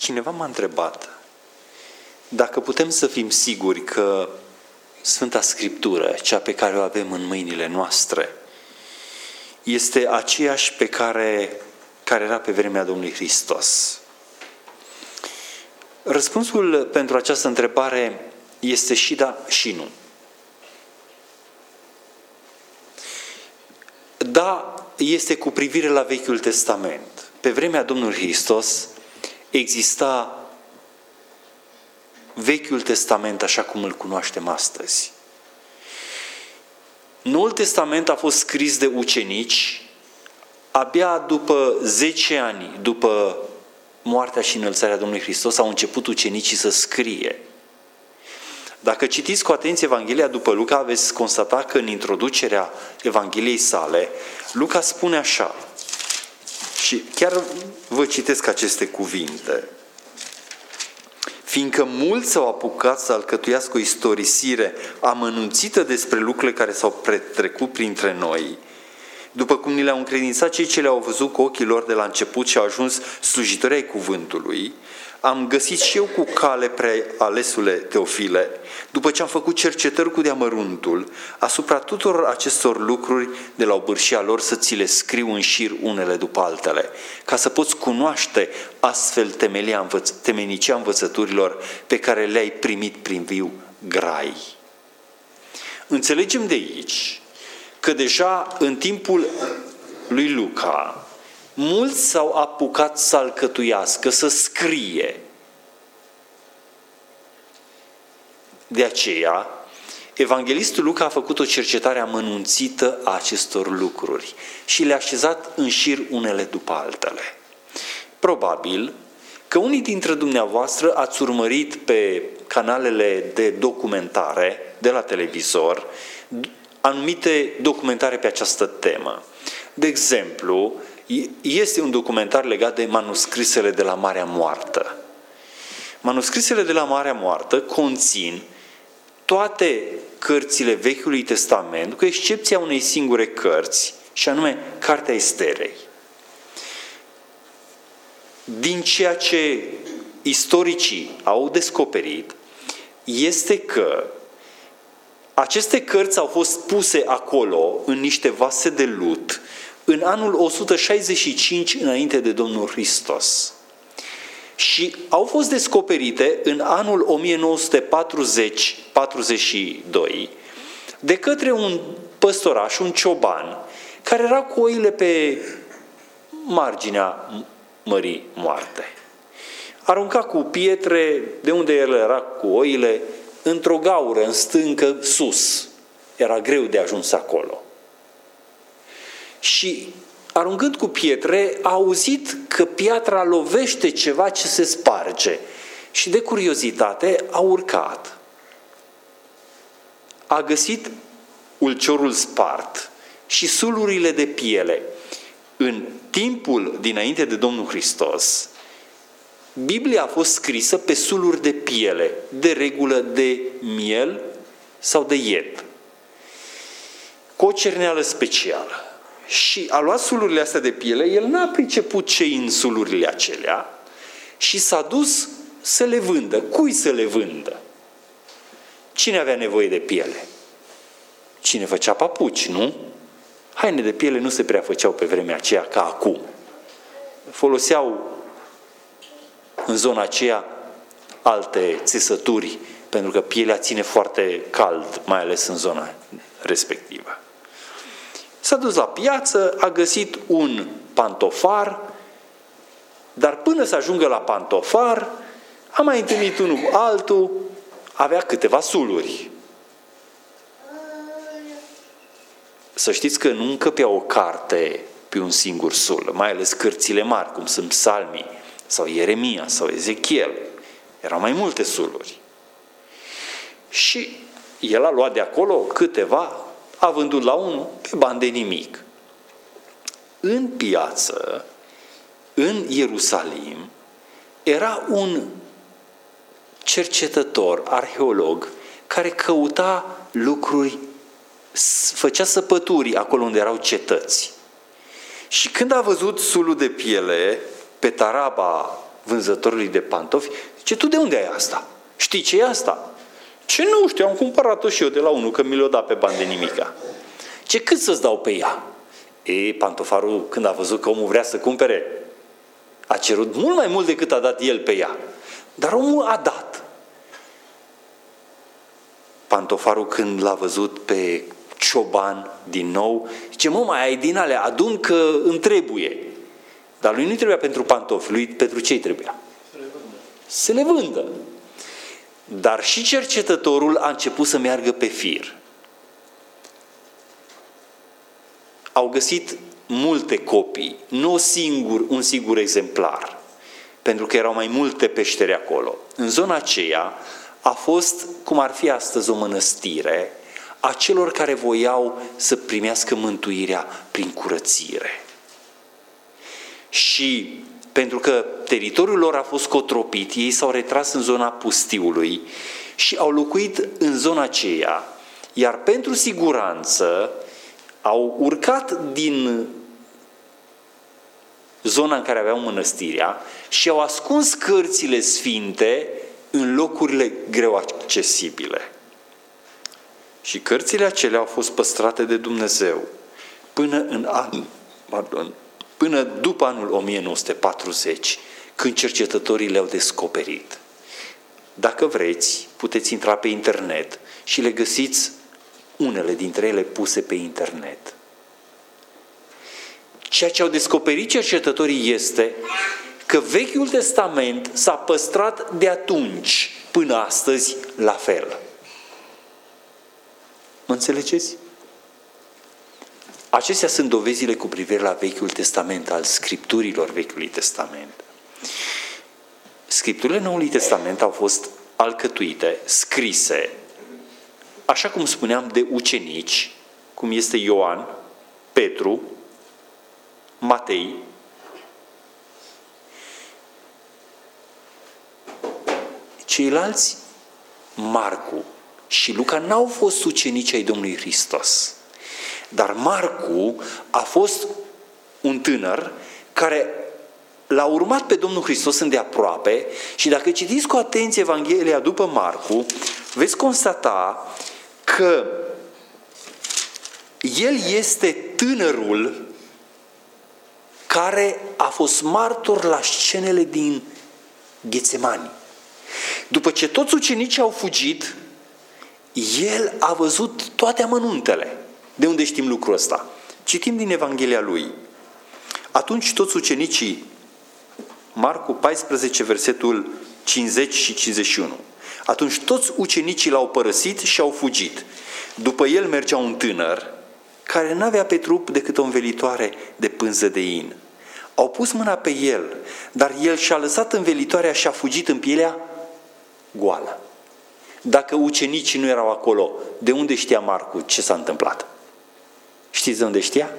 Cineva m-a întrebat dacă putem să fim siguri că Sfânta Scriptură, cea pe care o avem în mâinile noastre, este aceeași pe care, care era pe vremea Domnului Hristos. Răspunsul pentru această întrebare este și da și nu. Da, este cu privire la Vechiul Testament. Pe vremea Domnului Hristos exista Vechiul Testament așa cum îl cunoaștem astăzi. Noul Testament a fost scris de ucenici abia după 10 ani, după moartea și înălțarea Domnului Hristos, au început ucenicii să scrie. Dacă citiți cu atenție Evanghelia după Luca, veți constata că în introducerea Evangheliei sale, Luca spune așa, și chiar vă citesc aceste cuvinte. Fiindcă mulți s-au apucat să alcătuiască o istorisire amănunțită despre lucrurile care s-au petrecut printre noi, după cum ni le-au încredințat cei ce le-au văzut cu ochii lor de la început și au ajuns slujitori ai cuvântului, am găsit și eu cu cale prealesule Teofile, după ce am făcut cercetări cu deamăruntul, asupra tuturor acestor lucruri de la obârșia lor să ți le scriu în șir unele după altele, ca să poți cunoaște astfel temelia învăț- temenicea învățăturilor pe care le-ai primit prin viu grai. Înțelegem de aici că deja în timpul lui Luca, mulți s-au apucat să alcătuiască, să scrie. De aceea, Evanghelistul Luca a făcut o cercetare amănunțită a acestor lucruri și le-a așezat în șir unele după altele. Probabil că unii dintre dumneavoastră ați urmărit pe canalele de documentare de la televizor anumite documentare pe această temă. De exemplu, este un documentar legat de manuscrisele de la Marea Moartă. Manuscrisele de la Marea Moartă conțin toate cărțile Vechiului Testament, cu excepția unei singure cărți, și anume Cartea Esterei. Din ceea ce istoricii au descoperit, este că aceste cărți au fost puse acolo în niște vase de lut în anul 165 înainte de Domnul Hristos. Și au fost descoperite în anul 1940-42 de către un păstoraș, un cioban, care era cu oile pe marginea Mării Moarte. Arunca cu pietre de unde el era cu oile, într-o gaură, în stâncă, sus. Era greu de ajuns acolo. Și aruncând cu pietre, a auzit că piatra lovește ceva ce se sparge. Și de curiozitate a urcat. A găsit ulciorul spart și sulurile de piele. În timpul dinainte de Domnul Hristos, Biblia a fost scrisă pe suluri de piele, de regulă de miel sau de ied, cu o cerneală specială. Și a luat sulurile astea de piele, el n-a priceput ce în sulurile acelea și s-a dus să le vândă. Cui să le vândă? Cine avea nevoie de piele? Cine făcea papuci, nu? Haine de piele nu se prea făceau pe vremea aceea ca acum. Foloseau în zona aceea alte țesături, pentru că pielea ține foarte cald, mai ales în zona respectivă. S-a dus la piață, a găsit un pantofar, dar până să ajungă la pantofar, a mai întâlnit unul altul, avea câteva suluri. Să știți că nu încăpea o carte pe un singur sul, mai ales cărțile mari, cum sunt psalmii, sau Ieremia, sau Ezechiel. Erau mai multe suluri. Și el a luat de acolo câteva a vândut la unul pe bani de nimic. În piață, în Ierusalim, era un cercetător, arheolog, care căuta lucruri, făcea săpături acolo unde erau cetăți. Și când a văzut sulul de piele pe taraba vânzătorului de pantofi, zice, tu de unde ai asta? Știi ce e asta? Ce nu știu, am cumpărat-o și eu de la unul, că mi l-o dat pe bani de nimica. Ce cât să-ți dau pe ea? E, pantofarul, când a văzut că omul vrea să cumpere, a cerut mult mai mult decât a dat el pe ea. Dar omul a dat. Pantofarul când l-a văzut pe cioban din nou, zice, mă, mai ai din alea, adun că îmi trebuie. Dar lui nu trebuia pentru pantofi, lui pentru ce trebuia? Să le vândă. Să le vândă. Dar și cercetătorul a început să meargă pe fir. Au găsit multe copii, nu singur, un singur exemplar, pentru că erau mai multe peșteri acolo. În zona aceea a fost, cum ar fi astăzi, o mănăstire a celor care voiau să primească mântuirea prin curățire. Și pentru că teritoriul lor a fost cotropit, ei s-au retras în zona pustiului și au locuit în zona aceea, iar pentru siguranță au urcat din zona în care aveau mănăstirea și au ascuns cărțile sfinte în locurile greu accesibile. Și cărțile acelea au fost păstrate de Dumnezeu până în an, pardon, până după anul 1940, când cercetătorii le-au descoperit. Dacă vreți, puteți intra pe internet și le găsiți unele dintre ele puse pe internet. Ceea ce au descoperit cercetătorii este că Vechiul Testament s-a păstrat de atunci până astăzi la fel. Mă înțelegeți? Acestea sunt dovezile cu privire la Vechiul Testament, al scripturilor Vechiului Testament. Scripturile Noului Testament au fost alcătuite, scrise, așa cum spuneam, de ucenici, cum este Ioan, Petru, Matei, ceilalți, Marcu și Luca, n-au fost ucenici ai Domnului Hristos. Dar Marcu a fost un tânăr care l-a urmat pe Domnul Hristos îndeaproape și dacă citiți cu atenție Evanghelia după Marcu, veți constata că el este tânărul care a fost martor la scenele din Ghețemani. După ce toți ucenicii au fugit, el a văzut toate amănuntele. De unde știm lucrul ăsta? Citim din Evanghelia lui. Atunci toți ucenicii, Marcu 14, versetul 50 și 51. Atunci toți ucenicii l-au părăsit și au fugit. După el mergea un tânăr care nu avea pe trup decât o învelitoare de pânză de in. Au pus mâna pe el, dar el și-a lăsat învelitoarea și a fugit în pielea goală. Dacă ucenicii nu erau acolo, de unde știa Marcu ce s-a întâmplat? Știți de unde știa?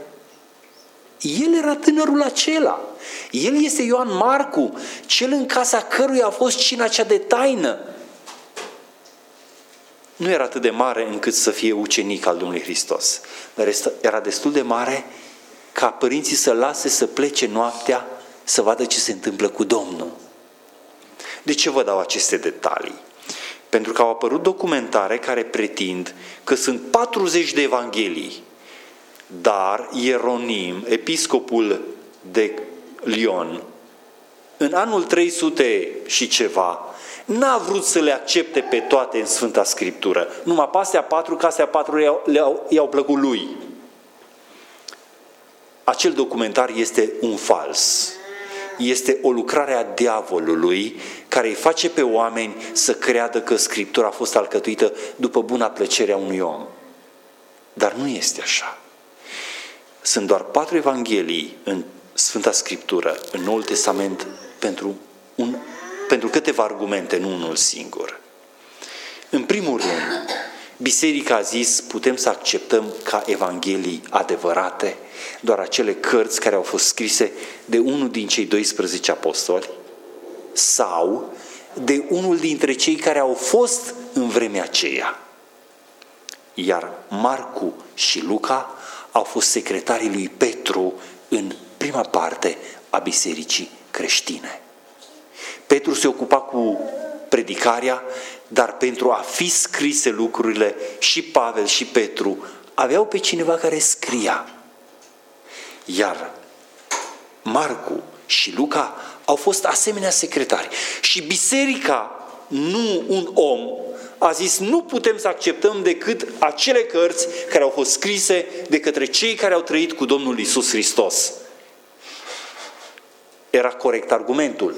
El era tânărul acela. El este Ioan Marcu, cel în casa căruia a fost cina cea de taină. Nu era atât de mare încât să fie ucenic al Domnului Hristos, dar era destul de mare ca părinții să lase să plece noaptea să vadă ce se întâmplă cu Domnul. De ce vă dau aceste detalii? Pentru că au apărut documentare care pretind că sunt 40 de evanghelii dar Ieronim, episcopul de Lyon, în anul 300 și ceva, n-a vrut să le accepte pe toate în Sfânta Scriptură. Numai pe astea patru, că astea patru i-au, le-au, i-au plăcut lui. Acel documentar este un fals. Este o lucrare a diavolului care îi face pe oameni să creadă că Scriptura a fost alcătuită după buna plăcere a unui om. Dar nu este așa. Sunt doar patru evanghelii în Sfânta Scriptură, în Noul Testament, pentru, un, pentru câteva argumente, nu unul singur. În primul rând, Biserica a zis, putem să acceptăm ca evanghelii adevărate doar acele cărți care au fost scrise de unul din cei 12 apostoli sau de unul dintre cei care au fost în vremea aceea. Iar Marcu și Luca au fost secretarii lui Petru în prima parte a bisericii creștine. Petru se ocupa cu predicarea, dar pentru a fi scrise lucrurile, și Pavel și Petru aveau pe cineva care scria. Iar Marcu și Luca au fost asemenea secretari. Și biserica, nu un om, a zis nu putem să acceptăm decât acele cărți care au fost scrise de către cei care au trăit cu Domnul Isus Hristos. Era corect argumentul.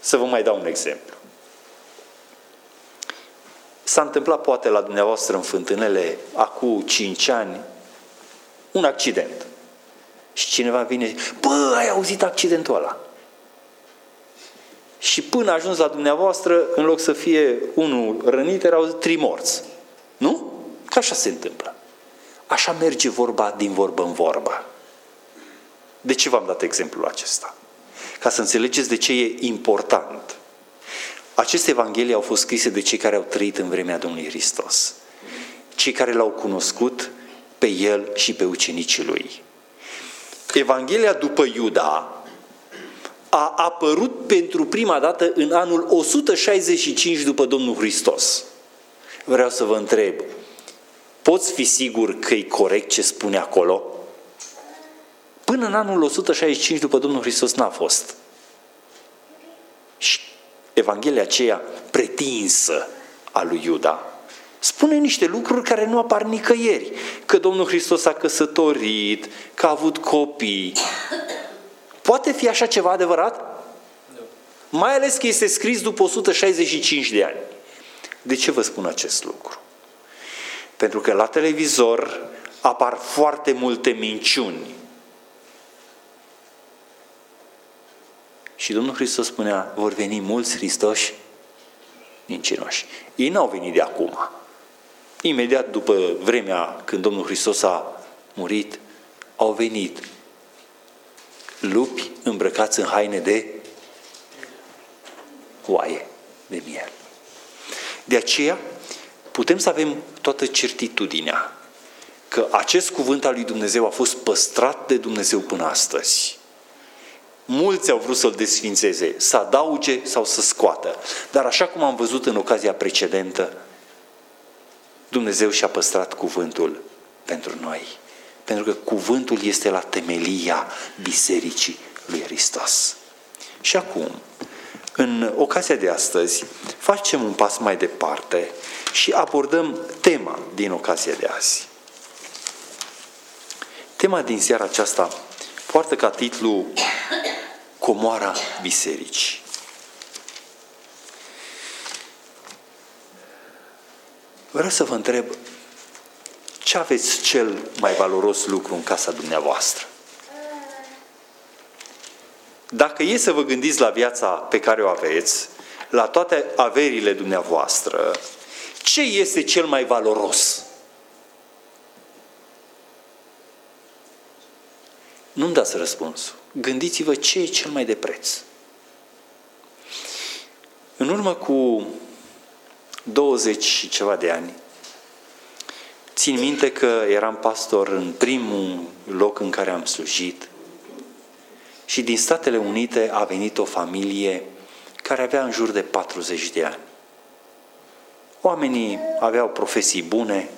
Să vă mai dau un exemplu. S-a întâmplat poate la dumneavoastră în fântânele, acum 5 ani, un accident. Și cineva vine și zice, bă, ai auzit accidentul ăla? Și până a ajuns la dumneavoastră, în loc să fie unul rănit, erau trei morți. Nu? Că așa se întâmplă. Așa merge vorba din vorbă în vorbă. De ce v-am dat exemplul acesta? Ca să înțelegeți de ce e important. Aceste evanghelii au fost scrise de cei care au trăit în vremea Domnului Hristos. Cei care l-au cunoscut pe el și pe ucenicii lui. Evanghelia după Iuda a apărut pentru prima dată în anul 165 după Domnul Hristos. Vreau să vă întreb, poți fi sigur că e corect ce spune acolo? Până în anul 165 după Domnul Hristos n-a fost. Și Evanghelia aceea pretinsă a lui Iuda spune niște lucruri care nu apar nicăieri. Că Domnul Hristos a căsătorit, că a avut copii. Poate fi așa ceva adevărat? Mai ales că este scris după 165 de ani. De ce vă spun acest lucru? Pentru că la televizor apar foarte multe minciuni Și Domnul Hristos spunea, vor veni mulți Hristoși mincinoși. Ei n-au venit de acum. Imediat după vremea când Domnul Hristos a murit, au venit lupi îmbrăcați în haine de oaie, de miel. De aceea putem să avem toată certitudinea că acest cuvânt al lui Dumnezeu a fost păstrat de Dumnezeu până astăzi. Mulți au vrut să-l desfințeze, să adauge sau să scoată. Dar așa cum am văzut în ocazia precedentă, Dumnezeu și-a păstrat cuvântul pentru noi. Pentru că cuvântul este la temelia Bisericii lui Hristos. Și acum, în ocazia de astăzi, facem un pas mai departe și abordăm tema din ocazia de azi. Tema din seara aceasta poartă ca titlu comoara bisericii. Vreau să vă întreb, ce aveți cel mai valoros lucru în casa dumneavoastră? Dacă e să vă gândiți la viața pe care o aveți, la toate averile dumneavoastră, ce este cel mai valoros? Nu-mi dați răspunsul. Gândiți-vă ce e cel mai de preț. În urmă cu 20 și ceva de ani, țin minte că eram pastor în primul loc în care am slujit și din Statele Unite a venit o familie care avea în jur de 40 de ani. Oamenii aveau profesii bune,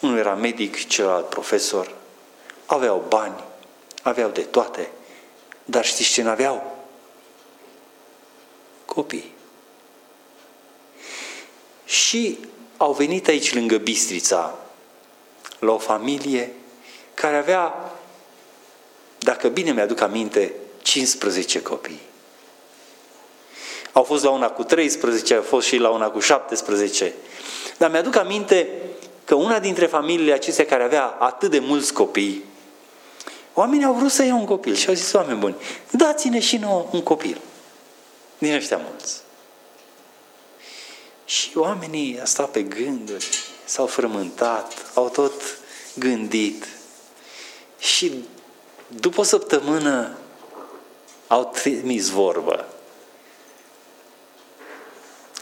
unul era medic, celălalt profesor, aveau bani, Aveau de toate. Dar știți ce n-aveau? Copii. Și au venit aici lângă Bistrița, la o familie care avea, dacă bine mi-aduc aminte, 15 copii. Au fost la una cu 13, au fost și la una cu 17. Dar mi-aduc aminte că una dintre familiile acestea care avea atât de mulți copii, Oamenii au vrut să iau un copil și au zis, oameni buni, dați-ne și nouă un copil. Din ăștia mulți. Și oamenii au stat pe gânduri, s-au frământat, au tot gândit. Și după o săptămână au trimis vorbă.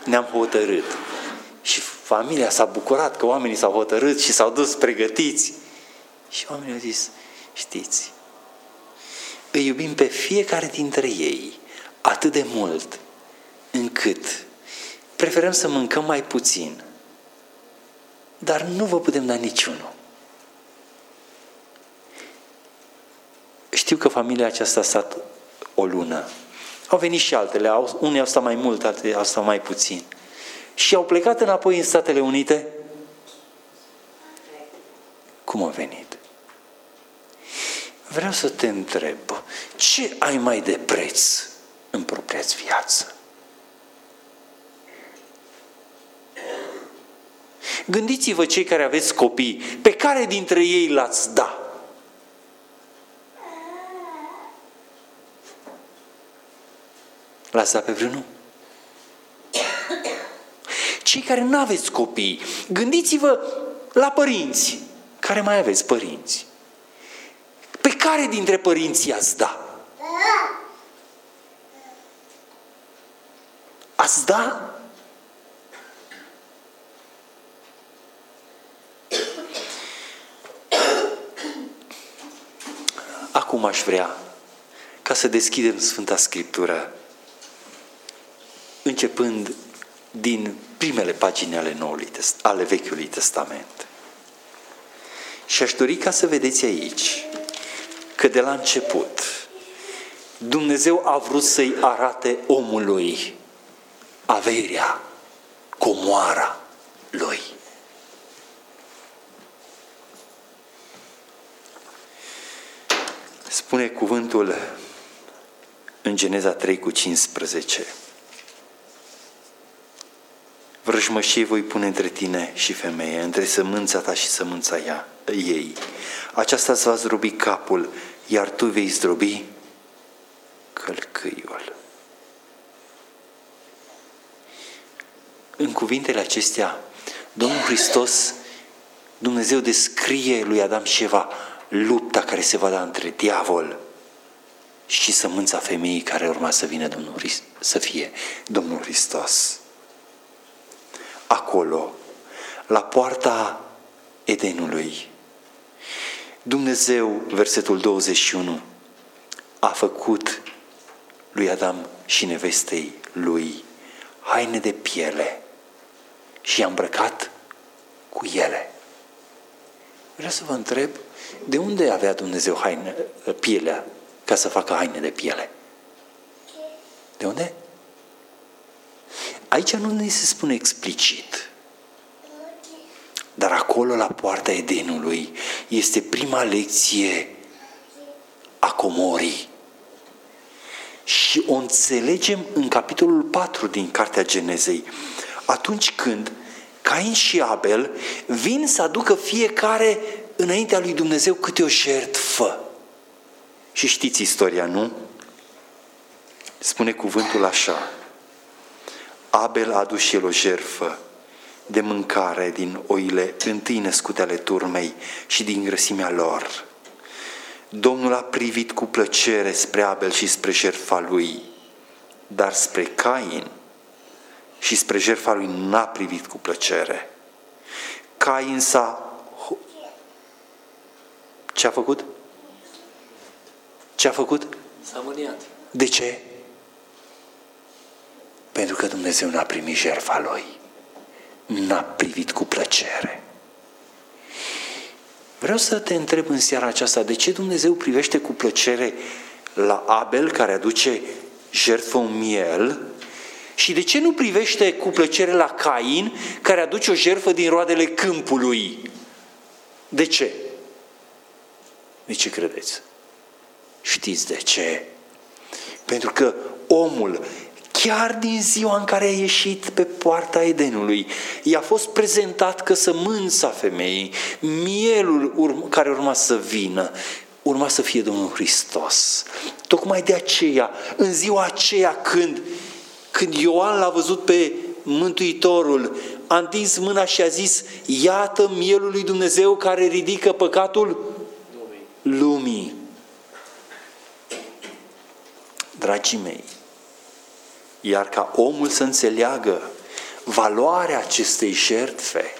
Ne-am hotărât. Și familia s-a bucurat că oamenii s-au hotărât și s-au dus pregătiți. Și oamenii au zis, Știți, îi iubim pe fiecare dintre ei atât de mult încât preferăm să mâncăm mai puțin, dar nu vă putem da niciunul. Știu că familia aceasta a stat o lună. Au venit și altele, au, unii au stat mai mult, altele au stat mai puțin. Și au plecat înapoi în Statele Unite. Cum au venit? Vreau să te întreb, ce ai mai de preț în propria viață? Gândiți-vă cei care aveți copii, pe care dintre ei l-ați da? L-ați dat pe vreunul? Cei care nu aveți copii, gândiți-vă la părinți, care mai aveți părinți. Pe care dintre părinți ați da? Ați da? Acum aș vrea ca să deschidem Sfânta Scriptură, începând din primele pagini ale, Noului, ale Vechiului Testament. Și aș dori ca să vedeți aici că de la început Dumnezeu a vrut să-i arate omului averea, comoara lui. Spune cuvântul în Geneza 3 cu 15. Vrăjmășie voi pune între tine și femeie, între sămânța ta și sămânța ea, ei. Aceasta îți va zdrobi capul, iar tu vei zdrobi călcâiul. În cuvintele acestea, Domnul Hristos, Dumnezeu descrie lui Adam și Eva lupta care se va da între diavol și sămânța femeii care urma să vină Domnul, să fie Domnul Hristos. Acolo, la poarta Edenului, Dumnezeu, versetul 21, a făcut lui Adam și nevestei lui haine de piele și i-a îmbrăcat cu ele. Vreau să vă întreb, de unde avea Dumnezeu haine, pielea ca să facă haine de piele? De unde? Aici nu ne se spune explicit. Dar acolo, la poarta Edenului, este prima lecție a comorii. Și o înțelegem în capitolul 4 din Cartea Genezei. Atunci când Cain și Abel vin să aducă fiecare înaintea lui Dumnezeu câte o jertfă. Și știți istoria, nu? Spune cuvântul așa. Abel a adus și el o jertfă de mâncare din oile întâi născute ale turmei și din grăsimea lor. Domnul a privit cu plăcere spre Abel și spre jertfa lui, dar spre Cain și spre jertfa lui n-a privit cu plăcere. Cain s-a... Ce a făcut? Ce a făcut? S-a mâniat. De ce? Pentru că Dumnezeu n-a primit jertfa lui. N-a privit cu plăcere. Vreau să te întreb în seara aceasta, de ce Dumnezeu privește cu plăcere la Abel care aduce jertfă un miel și de ce nu privește cu plăcere la Cain care aduce o jertfă din roadele câmpului? De ce? De ce credeți? Știți de ce? Pentru că omul chiar din ziua în care a ieșit pe poarta Edenului, i-a fost prezentat că sămânța femeii, mielul care urma să vină, urma să fie Domnul Hristos. Tocmai de aceea, în ziua aceea când, când Ioan l-a văzut pe Mântuitorul, a întins mâna și a zis, iată mielul lui Dumnezeu care ridică păcatul lumii. lumii. Dragii mei, iar ca omul să înțeleagă valoarea acestei jertfe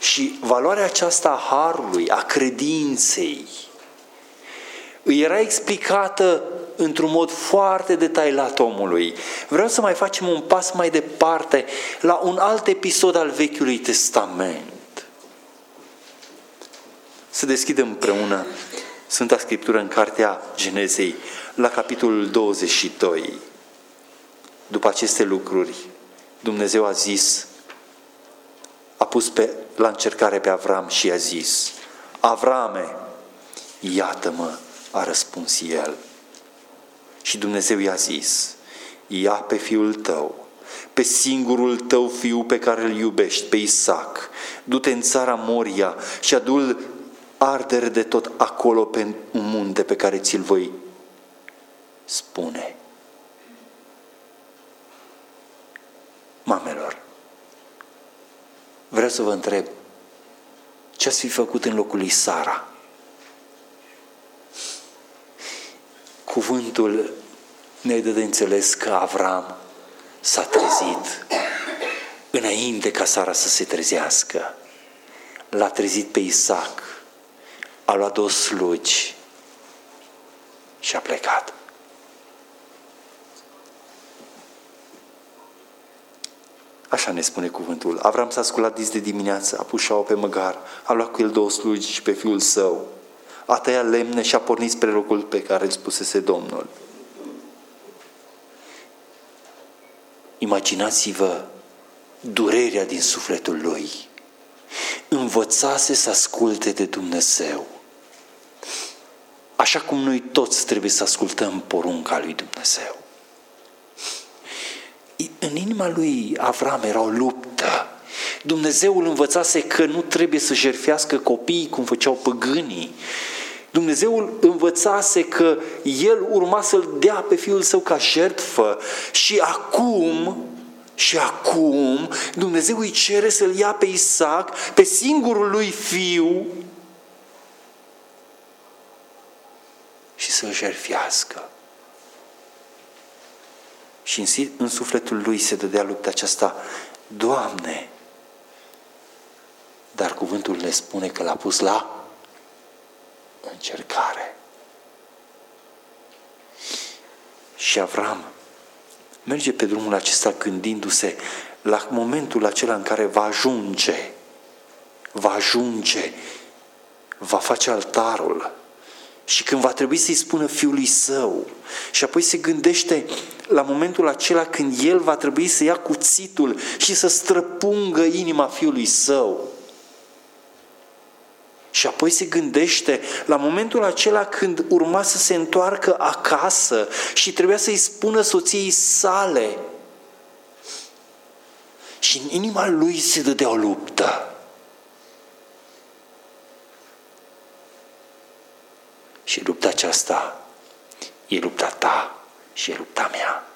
și valoarea aceasta a harului, a credinței, îi era explicată într-un mod foarte detaliat omului. Vreau să mai facem un pas mai departe la un alt episod al Vechiului Testament. Să deschidem împreună Sfânta Scriptură în Cartea Genezei, la capitolul 22. După aceste lucruri, Dumnezeu a zis, a pus pe, la încercare pe Avram și a zis, Avrame, iată-mă, a răspuns el. Și Dumnezeu i-a zis, ia pe fiul tău, pe singurul tău fiu pe care îl iubești, pe Isaac, du-te în țara Moria și adu-l ardere de tot acolo pe un munte pe care ți-l voi spune. Mamelor, vreau să vă întreb, ce ați fi făcut în locul lui Sara? Cuvântul ne dă de înțeles că Avram s-a trezit înainte ca Sara să se trezească. L-a trezit pe Isaac, a luat două slugi și a plecat. Așa ne spune cuvântul. Avram s-a sculat dis de dimineață, a pus șaua pe măgar, a luat cu el două slugi și pe fiul său, a tăiat lemne și a pornit spre locul pe care îl spusese Domnul. Imaginați-vă durerea din sufletul lui. Învățase să asculte de Dumnezeu. Așa cum noi toți trebuie să ascultăm porunca lui Dumnezeu. În inima lui Avram era o luptă. Dumnezeu îl învățase că nu trebuie să jerfească copiii cum făceau păgânii. Dumnezeu îl învățase că el urma să-l dea pe fiul său ca jertfă și acum și acum Dumnezeu îi cere să-l ia pe Isaac, pe singurul lui fiu și să-l jerfiască. Și în, în sufletul lui se dădea lupta aceasta, Doamne, dar cuvântul ne spune că l-a pus la încercare. Și Avram merge pe drumul acesta gândindu-se la momentul acela în care va ajunge, va ajunge, va face altarul, și când va trebui să-i spună fiului său și apoi se gândește la momentul acela când el va trebui să ia cuțitul și să străpungă inima fiului său. Și apoi se gândește la momentul acela când urma să se întoarcă acasă și trebuia să-i spună soției sale. Și în inima lui se dădea o luptă. Și lupta aceasta e lupta ta și e lupta mea.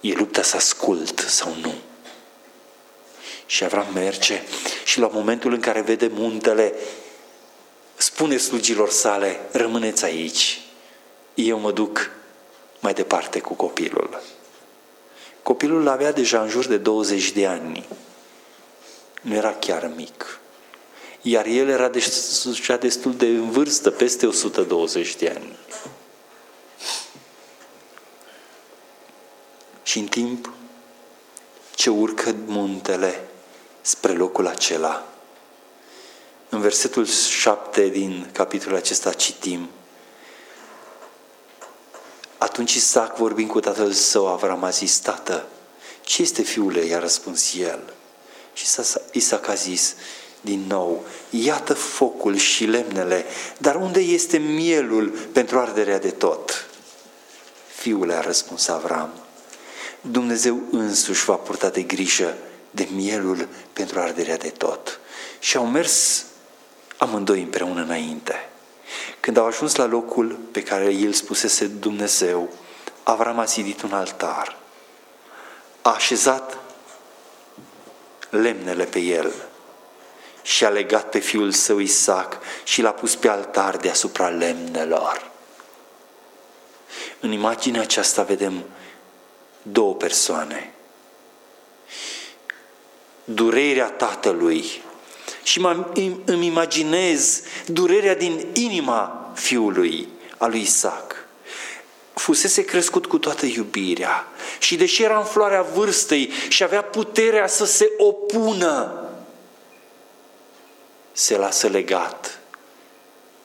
E lupta să ascult sau nu. Și Avram merge și la momentul în care vede muntele, spune slugilor sale, rămâneți aici, eu mă duc mai departe cu copilul. Copilul avea deja în jur de 20 de ani. Nu era chiar mic iar el era deja destul de în vârstă, peste 120 de ani. Și în timp ce urcă muntele spre locul acela, în versetul 7 din capitolul acesta citim, atunci Isaac, vorbind cu tatăl său, Avram a zis, Tată, ce este fiule? I-a răspuns el. Și Isaac a zis, din nou, iată focul și lemnele, dar unde este mielul pentru arderea de tot? Fiule, a răspuns Avram, Dumnezeu însuși va purta de grijă de mielul pentru arderea de tot. Și au mers amândoi împreună înainte. Când au ajuns la locul pe care el spusese Dumnezeu, Avram a zidit un altar. A așezat lemnele pe el și a legat pe fiul său Isaac și l-a pus pe altar deasupra lemnelor. În imaginea aceasta vedem două persoane. Durerea tatălui și îmi imaginez durerea din inima fiului al lui Isaac. Fusese crescut cu toată iubirea și deși era în floarea vârstei și avea puterea să se opună, se lasă legat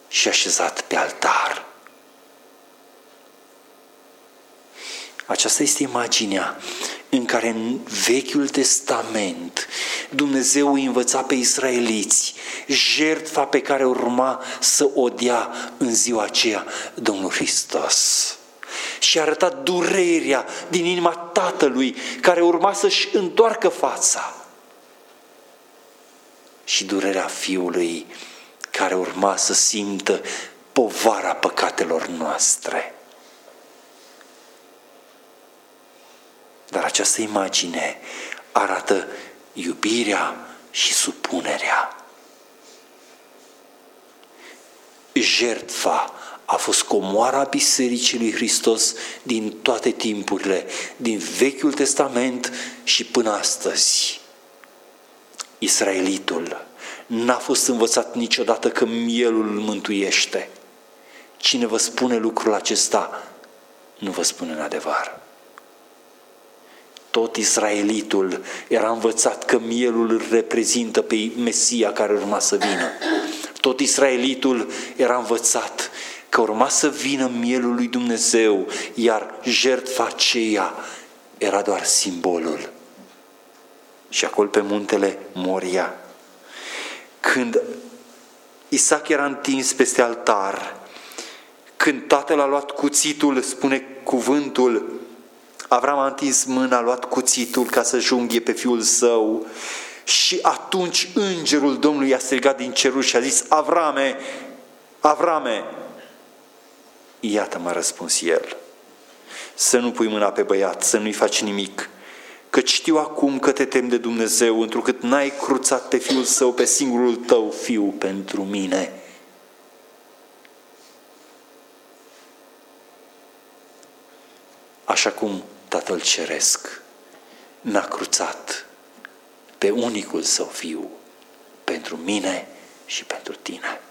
și așezat pe altar. Aceasta este imaginea în care în Vechiul Testament Dumnezeu îi învăța pe israeliți jertfa pe care urma să o dea în ziua aceea Domnul Hristos. Și a arătat durerea din inima tatălui care urma să-și întoarcă fața. Și durerea fiului care urma să simtă povara păcatelor noastre. Dar această imagine arată iubirea și supunerea. Jertfa a fost comoara Bisericii lui Hristos din toate timpurile, din Vechiul Testament și până astăzi. Israelitul n-a fost învățat niciodată că mielul îl mântuiește. Cine vă spune lucrul acesta, nu vă spune în adevăr. Tot israelitul era învățat că mielul îl reprezintă pe Mesia care urma să vină. Tot israelitul era învățat că urma să vină mielul lui Dumnezeu, iar jertfa aceea era doar simbolul. Și acolo pe muntele Moria, când Isaac era întins peste altar, când tatăl a luat cuțitul, spune cuvântul, Avram a întins mâna, a luat cuțitul ca să junghie pe fiul său și atunci îngerul Domnului a strigat din cerul și a zis, Avrame, Avrame, iată m-a răspuns el, să nu pui mâna pe băiat, să nu-i faci nimic, că știu acum că te tem de Dumnezeu, întrucât n-ai cruțat pe fiul său, pe singurul tău fiu pentru mine. Așa cum Tatăl Ceresc n-a cruțat pe unicul său fiu pentru mine și pentru tine.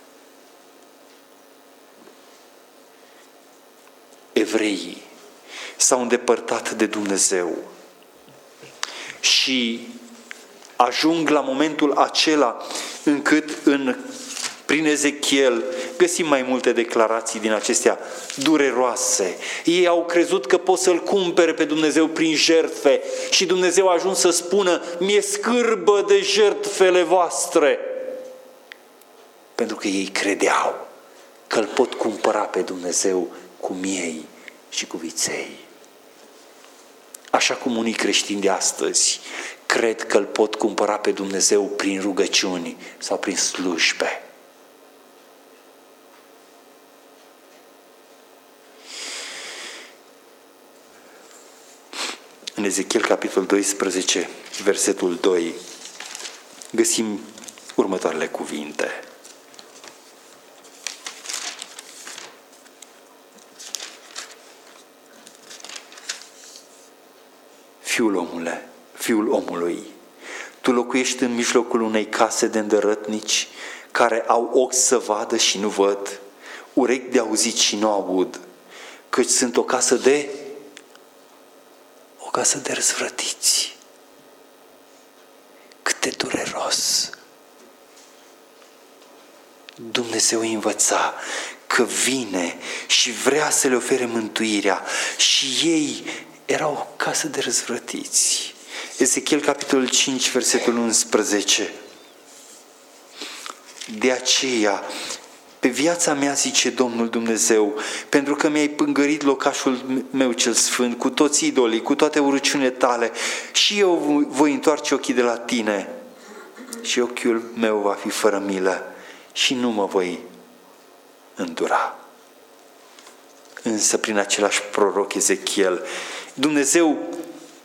Evreii s-au îndepărtat de Dumnezeu și ajung la momentul acela încât în prin Ezechiel găsim mai multe declarații din acestea dureroase. Ei au crezut că pot să-L cumpere pe Dumnezeu prin jertfe și Dumnezeu a ajuns să spună, mi-e scârbă de jertfele voastre. Pentru că ei credeau că îl pot cumpăra pe Dumnezeu cu miei și cu viței. Așa cum unii creștini de astăzi cred că îl pot cumpăra pe Dumnezeu prin rugăciuni sau prin slujbe. În Ezechiel, capitolul 12, versetul 2, găsim următoarele cuvinte. Fiul omule, fiul omului, tu locuiești în mijlocul unei case de îndărătnici care au ochi să vadă și nu văd, urechi de auzit și nu aud, căci sunt o casă de o casă de răzvrătiți. Cât de dureros! Dumnezeu îi învăța că vine și vrea să le ofere mântuirea și ei erau o casă de răzvrătiți. Ezechiel capitolul 5, versetul 11. De aceea pe viața mea, zice Domnul Dumnezeu, pentru că mi-ai pângărit locașul meu cel sfânt, cu toți idolii, cu toate urăciunile tale, și eu voi întoarce ochii de la tine și ochiul meu va fi fără milă și nu mă voi îndura. Însă prin același proroc Ezechiel, Dumnezeu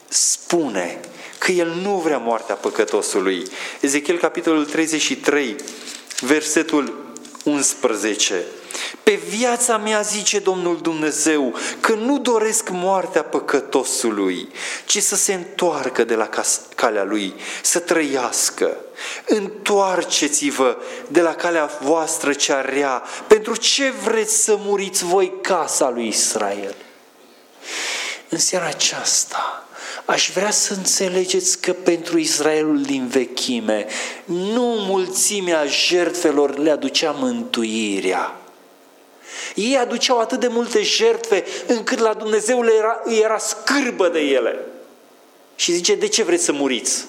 spune că El nu vrea moartea păcătosului. Ezechiel capitolul 33, versetul 11. Pe viața mea, zice Domnul Dumnezeu, că nu doresc moartea păcătosului, ci să se întoarcă de la calea lui, să trăiască. Întoarceți-vă de la calea voastră cea rea. Pentru ce vreți să muriți voi casa lui Israel? În seara aceasta, aș vrea să înțelegeți că pentru Israelul din vechime, nu mulțimea jertfelor le aducea mântuirea. Ei aduceau atât de multe jertfe încât la Dumnezeu le era, era scârbă de ele. Și zice, de ce vreți să muriți?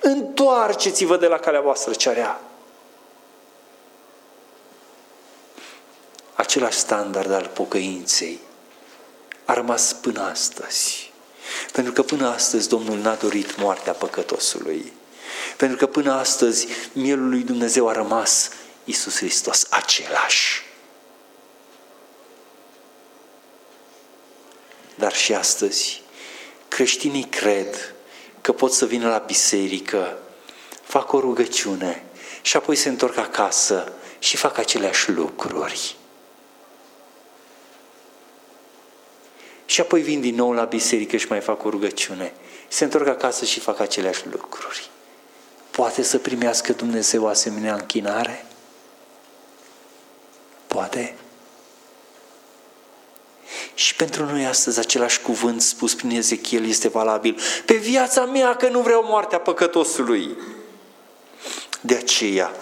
Întoarceți-vă de la calea voastră cea rea. Același standard al pocăinței a rămas până astăzi. Pentru că până astăzi Domnul n-a dorit moartea păcătosului. Pentru că până astăzi mielul lui Dumnezeu a rămas Isus Hristos același. Dar și astăzi creștinii cred că pot să vină la biserică, fac o rugăciune și apoi se întorc acasă și fac aceleași lucruri. Și apoi vin din nou la biserică și mai fac o rugăciune. Se întorc acasă și fac aceleași lucruri. Poate să primească Dumnezeu asemenea închinare? Poate? Și pentru noi astăzi același cuvânt spus prin Ezechiel este valabil. Pe viața mea că nu vreau moartea păcătosului. De aceea,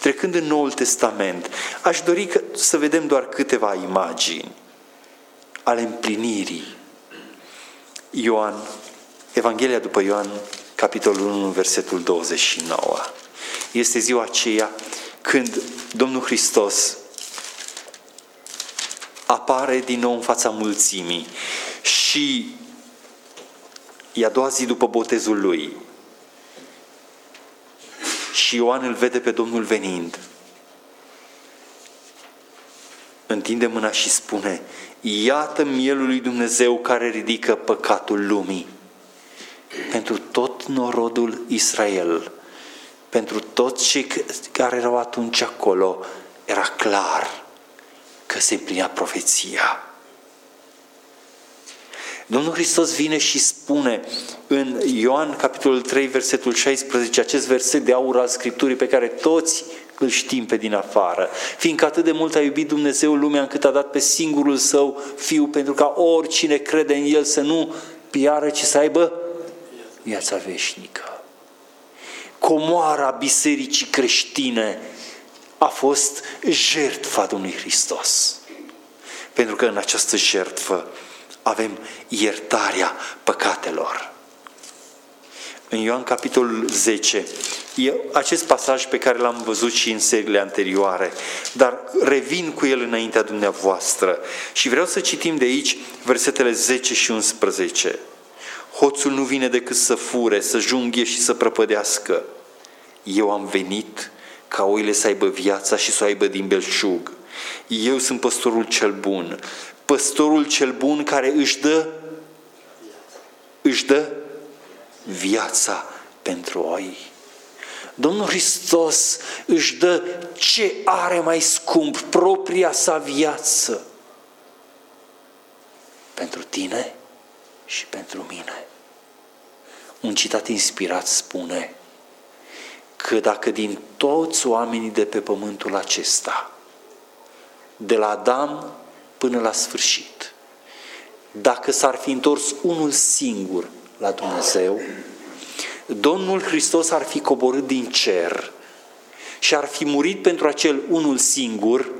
trecând în Noul Testament, aș dori să vedem doar câteva imagini ale împlinirii. Ioan, Evanghelia după Ioan, capitolul 1, versetul 29. Este ziua aceea când Domnul Hristos apare din nou în fața mulțimii și e a doua zi după botezul lui. Și Ioan îl vede pe Domnul venind. Întinde mâna și spune, iată mielul lui Dumnezeu care ridică păcatul lumii. Pentru tot norodul Israel, pentru toți cei care erau atunci acolo, era clar că se împlinea profeția. Domnul Hristos vine și spune în Ioan capitolul 3, versetul 16, acest verset de aur al Scripturii pe care toți îl știm pe din afară. Fiindcă atât de mult a iubit Dumnezeu lumea încât a dat pe singurul său fiu pentru ca oricine crede în el să nu piară, ci să aibă viața veșnică. Comoara bisericii creștine a fost jertfa Domnului Hristos. Pentru că în această jertfă avem iertarea păcatelor. În Ioan capitolul 10, e acest pasaj pe care l-am văzut și în seriile anterioare, dar revin cu el înaintea dumneavoastră și vreau să citim de aici versetele 10 și 11. Hoțul nu vine decât să fure, să junghe și să prăpădească. Eu am venit ca oile să aibă viața și să o aibă din belșug. Eu sunt păstorul cel bun. Păstorul cel bun care își dă își dă viața pentru oi. Domnul Hristos își dă ce are mai scump, propria sa viață. Pentru tine și pentru mine. Un citat inspirat spune, că dacă din toți oamenii de pe pământul acesta, de la Adam până la sfârșit, dacă s-ar fi întors unul singur la Dumnezeu, Domnul Hristos ar fi coborât din cer și ar fi murit pentru acel unul singur,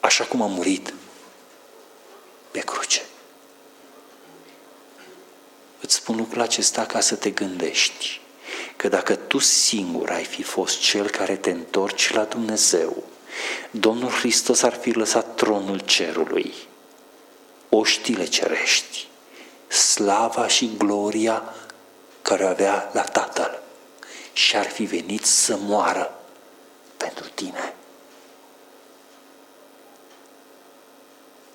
așa cum a murit pe cruce. Îți spun lucrul acesta ca să te gândești că dacă tu singur ai fi fost cel care te întorci la Dumnezeu, Domnul Hristos ar fi lăsat tronul cerului, oștile cerești, slava și gloria care o avea la Tatăl și ar fi venit să moară pentru tine.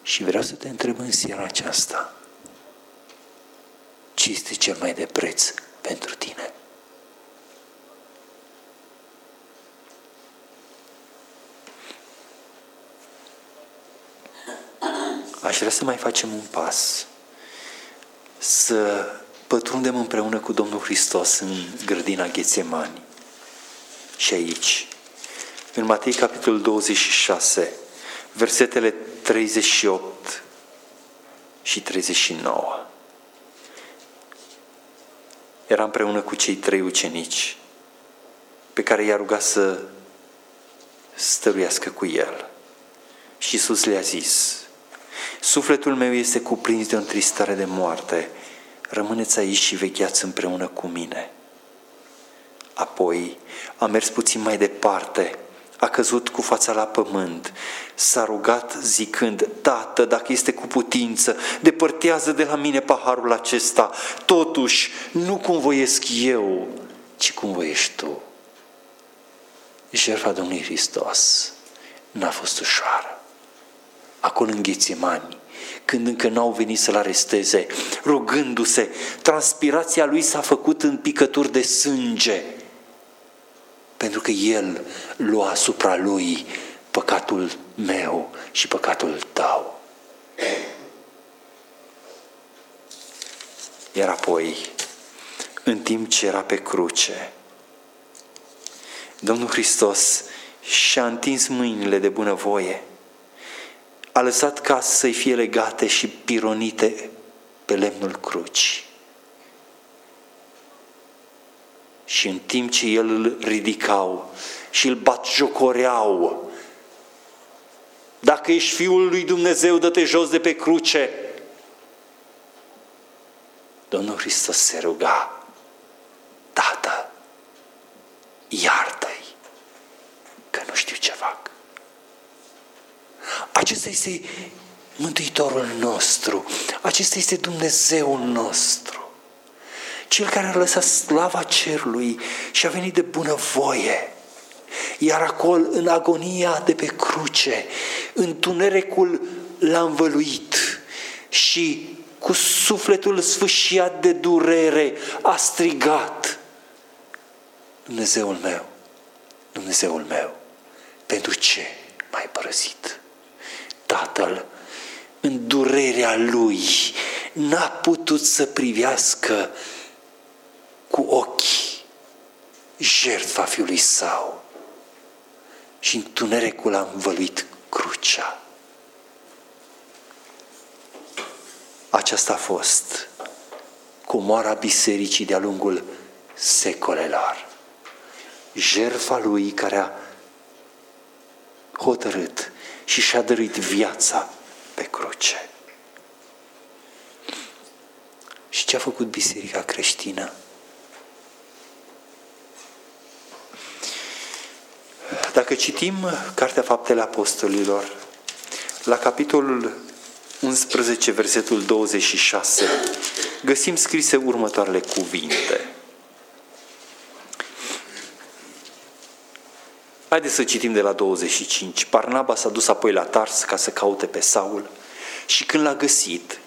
Și vreau să te întreb în seara aceasta, ce este cel mai de preț pentru tine? Aș vrea să mai facem un pas să pătrundem împreună cu Domnul Hristos în grădina Ghețemani. Și aici, în Matei capitolul 26, versetele 38 și 39. Era împreună cu cei trei ucenici pe care i-a rugat să stăruiască cu el. Și Iisus le-a zis, Sufletul meu este cuprins de o întristare de moarte, rămâneți aici și vegheați împreună cu mine. Apoi a mers puțin mai departe, a căzut cu fața la pământ, s-a rugat zicând, Tată, dacă este cu putință, depărtează de la mine paharul acesta, totuși nu cum voiesc eu, ci cum voiești Tu. Jertfa Domnului Hristos n-a fost ușoară. Acolo în Ghețimani, când încă n-au venit să-l aresteze, rugându-se, transpirația lui s-a făcut în picături de sânge, pentru că El lua asupra Lui păcatul meu și păcatul tău. Iar apoi, în timp ce era pe cruce, Domnul Hristos și-a întins mâinile de bunăvoie, a lăsat ca să-i fie legate și pironite pe lemnul cruci. Și în timp ce el îl ridicau și îl batjocoreau, dacă ești Fiul lui Dumnezeu, dă-te jos de pe cruce. Domnul Hristos se ruga, Tată, iartă-i că nu știu ce fac. Acesta este Mântuitorul nostru, acesta este Dumnezeul nostru. Cel care a lăsat slava cerului și a venit de bunăvoie. Iar acolo, în agonia de pe cruce, întunericul l-a învăluit și cu sufletul sfâșiat de durere a strigat, Dumnezeul meu, Dumnezeul meu, pentru ce m-ai părăsit? Tatăl, în durerea lui, n-a putut să privească cu ochi jertfa fiului său și întunericul a învăluit crucea. Aceasta a fost comoara bisericii de-a lungul secolelor. Jertfa lui care a hotărât și și-a dăruit viața pe cruce. Și ce a făcut biserica creștină? Dacă citim Cartea Faptele Apostolilor, la capitolul 11, versetul 26, găsim scrise următoarele cuvinte. Haideți să citim de la 25. Parnaba s-a dus apoi la Tars ca să caute pe Saul și când l-a găsit,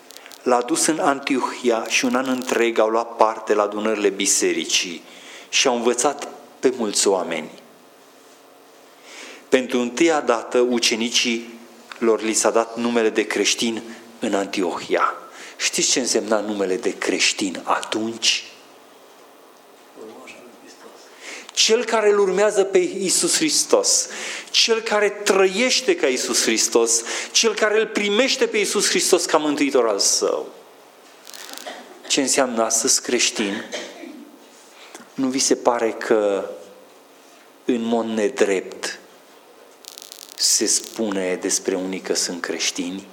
l-a dus în Antiohia și un an întreg au luat parte la adunările bisericii și au învățat pe mulți oameni. Pentru întâia dată, ucenicii lor li s-a dat numele de creștin în Antiohia. Știți ce însemna numele de creștin atunci? Cel care îl urmează pe Isus Hristos, cel care trăiește ca Isus Hristos, cel care îl primește pe Isus Hristos ca mântuitor al său. Ce înseamnă astăzi creștin? Nu vi se pare că în mod nedrept se spune despre unii că sunt creștini?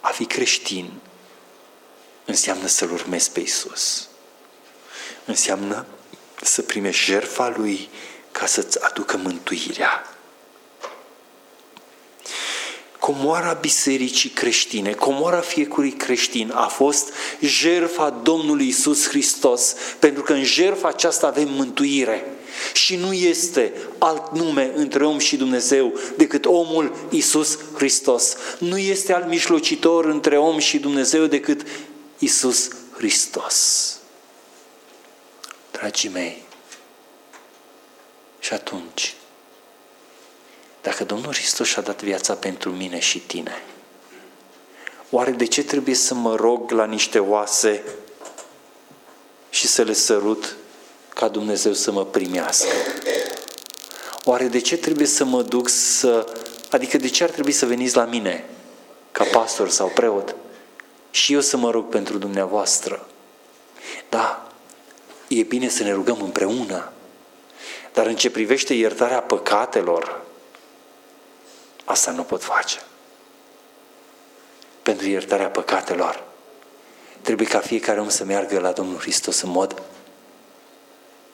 A fi creștin înseamnă să-L urmezi pe Isus. Înseamnă să primești jertfa Lui ca să-ți aducă mântuirea. Comoara bisericii creștine, comoara fiecărui creștin a fost jertfa Domnului Isus Hristos, pentru că în jertfa aceasta avem mântuire. Și nu este alt nume între om și Dumnezeu decât omul Isus Hristos. Nu este alt mijlocitor între om și Dumnezeu decât Isus Hristos. Dragii mei, și atunci, Dacă Domnul Hristos și-a dat viața pentru mine și tine, oare de ce trebuie să mă rog la niște oase și să le sărut ca Dumnezeu să mă primească? Oare de ce trebuie să mă duc să... Adică de ce ar trebui să veniți la mine ca pastor sau preot și eu să mă rog pentru dumneavoastră? Da, e bine să ne rugăm împreună, dar în ce privește iertarea păcatelor, asta nu pot face. Pentru iertarea păcatelor, trebuie ca fiecare om să meargă la Domnul Hristos în mod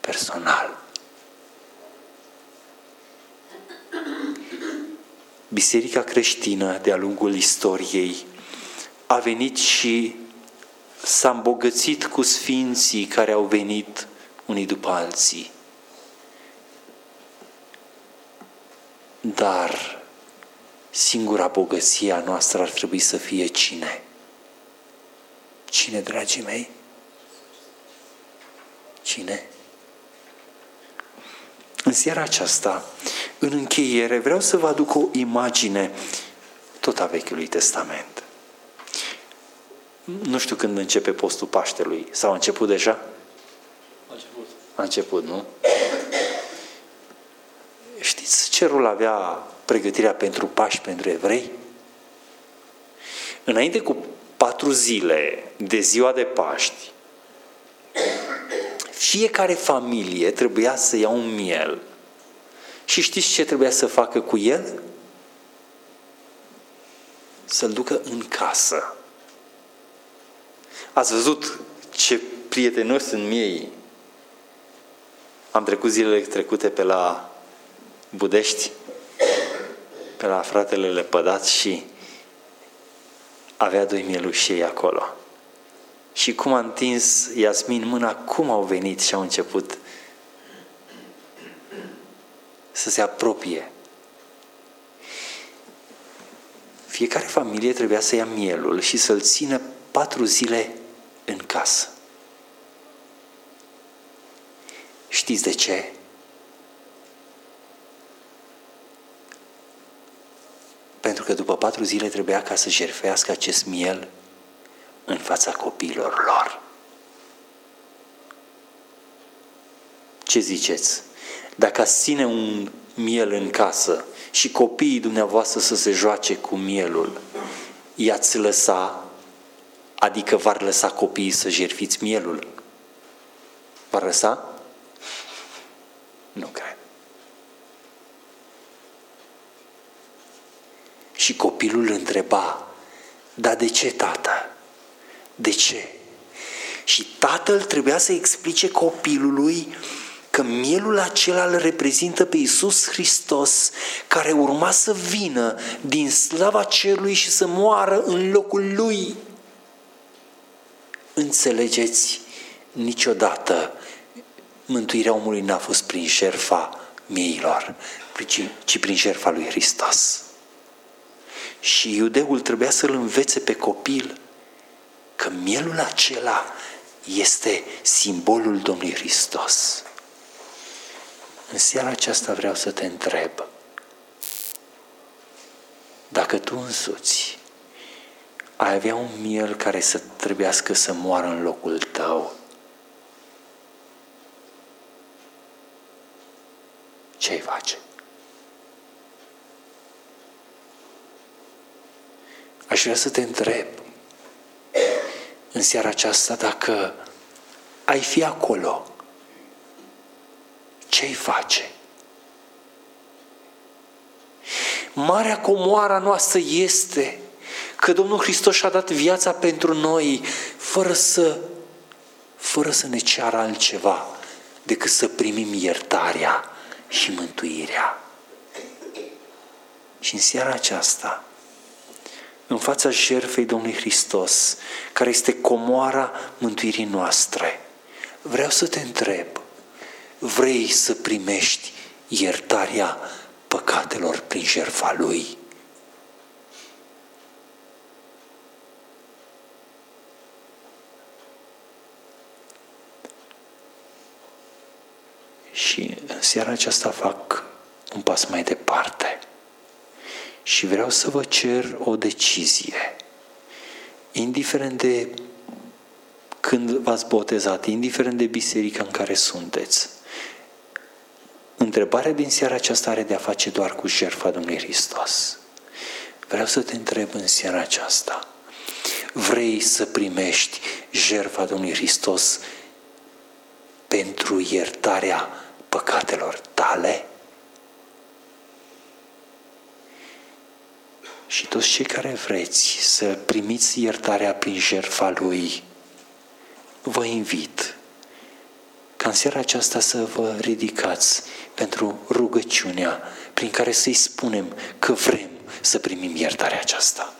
personal. Biserica creștină de-a lungul istoriei a venit și s-a îmbogățit cu sfinții care au venit unii după alții. Dar singura bogăție a noastră ar trebui să fie cine? Cine, dragii mei? Cine? În seara aceasta, în încheiere, vreau să vă aduc o imagine tot a Vechiului Testament. Nu știu când începe postul Paștelui. S-au început deja? A început. A început, nu? Știți ce rol avea pregătirea pentru Paști pentru evrei? Înainte cu patru zile de ziua de Paști, fiecare familie trebuia să ia un miel. Și știți ce trebuia să facă cu el? Să-l ducă în casă. Ați văzut ce prietenoși sunt miei? Am trecut zilele trecute pe la Budești, pe la fratele Lepădat și avea doi mielușei acolo. Și cum a întins Iasmin mâna, cum au venit și au început să se apropie. Fiecare familie trebuia să ia mielul și să-l țină patru zile în casă. Știți de ce? Pentru că după patru zile trebuia ca să jerfească acest miel în fața copiilor lor. Ce ziceți? Dacă ați ține un miel în casă și copiii dumneavoastră să se joace cu mielul, i-ați lăsa, adică v-ar lăsa copiii să jerfiți mielul? V-ar lăsa? Nu cred. Și copilul întreba, dar de ce, tată? De ce? Și tatăl trebuia să explice copilului că mielul acela îl reprezintă pe Iisus Hristos, care urma să vină din slava cerului și să moară în locul lui. Înțelegeți, niciodată mântuirea omului n-a fost prin șerfa mieilor, ci prin șerfa lui Hristos. Și iudeul trebuia să-l învețe pe copil că mielul acela este simbolul Domnului Hristos. În seara aceasta vreau să te întreb dacă tu însuți ai avea un miel care să trebuiască să moară în locul tău, ce ai face? Aș vrea să te întreb în seara aceasta dacă ai fi acolo ce-i face? Marea comoara noastră este că Domnul Hristos și-a dat viața pentru noi fără să, fără să ne ceară altceva decât să primim iertarea și mântuirea. Și în seara aceasta, în fața jertfei Domnului Hristos, care este comoara mântuirii noastre, vreau să te întreb, vrei să primești iertarea păcatelor prin jertfa Lui. Și în seara aceasta fac un pas mai departe. Și vreau să vă cer o decizie. Indiferent de când v-ați botezat, indiferent de biserica în care sunteți, întrebarea din seara aceasta are de a face doar cu jertfa Domnului Hristos. Vreau să te întreb în seara aceasta, vrei să primești jertfa Domnului Hristos pentru iertarea păcatelor tale? Și toți cei care vreți să primiți iertarea prin jertfa Lui, vă invit ca în seara aceasta să vă ridicați pentru rugăciunea prin care să-i spunem că vrem să primim iertarea aceasta.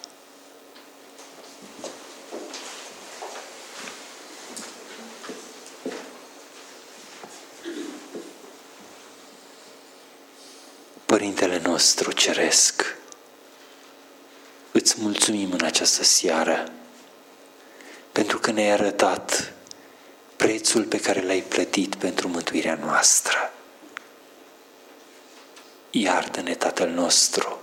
Părintele nostru Ceresc, îți mulțumim în această seară pentru că ne-ai arătat prețul pe care l-ai plătit pentru mântuirea noastră. Iartă-ne, Tatăl nostru,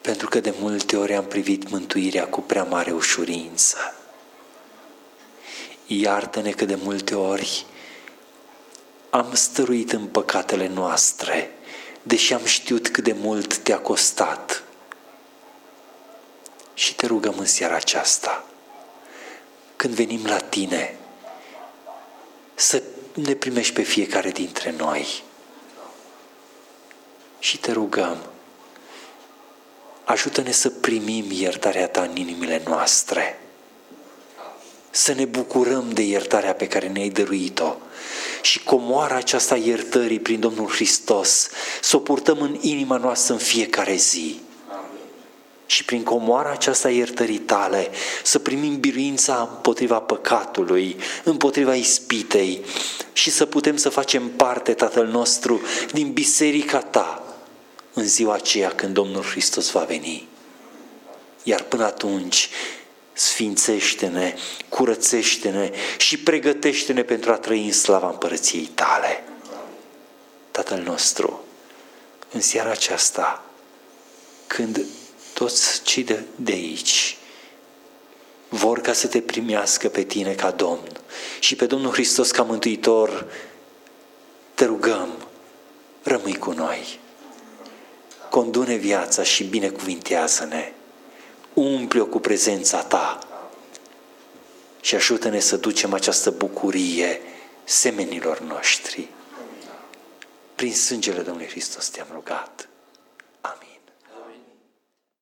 pentru că de multe ori am privit mântuirea cu prea mare ușurință. Iartă-ne că de multe ori am stăruit în păcatele noastre, deși am știut cât de mult te-a costat. Și te rugăm în seara aceasta, când venim la tine, să ne primești pe fiecare dintre noi. Și te rugăm, ajută-ne să primim iertarea ta în inimile noastre. Să ne bucurăm de iertarea pe care ne-ai dăruit-o. Și comoara aceasta iertării prin Domnul Hristos să o purtăm în inima noastră în fiecare zi. Și prin comoara aceasta iertării tale să primim biruința împotriva păcatului, împotriva ispitei și să putem să facem parte, Tatăl nostru, din biserica ta în ziua aceea când Domnul Hristos va veni. Iar până atunci, sfințește-ne, curățește-ne și pregătește-ne pentru a trăi în slava împărăției tale. Tatăl nostru, în seara aceasta, când toți cei de, de aici vor ca să te primească pe tine ca Domn și pe Domnul Hristos ca Mântuitor, te rugăm, rămâi cu noi. Condune viața și binecuvintează-ne. Umple-o cu prezența ta și ajută-ne să ducem această bucurie semenilor noștri. Prin sângele Domnului Hristos te-am rugat. Amin.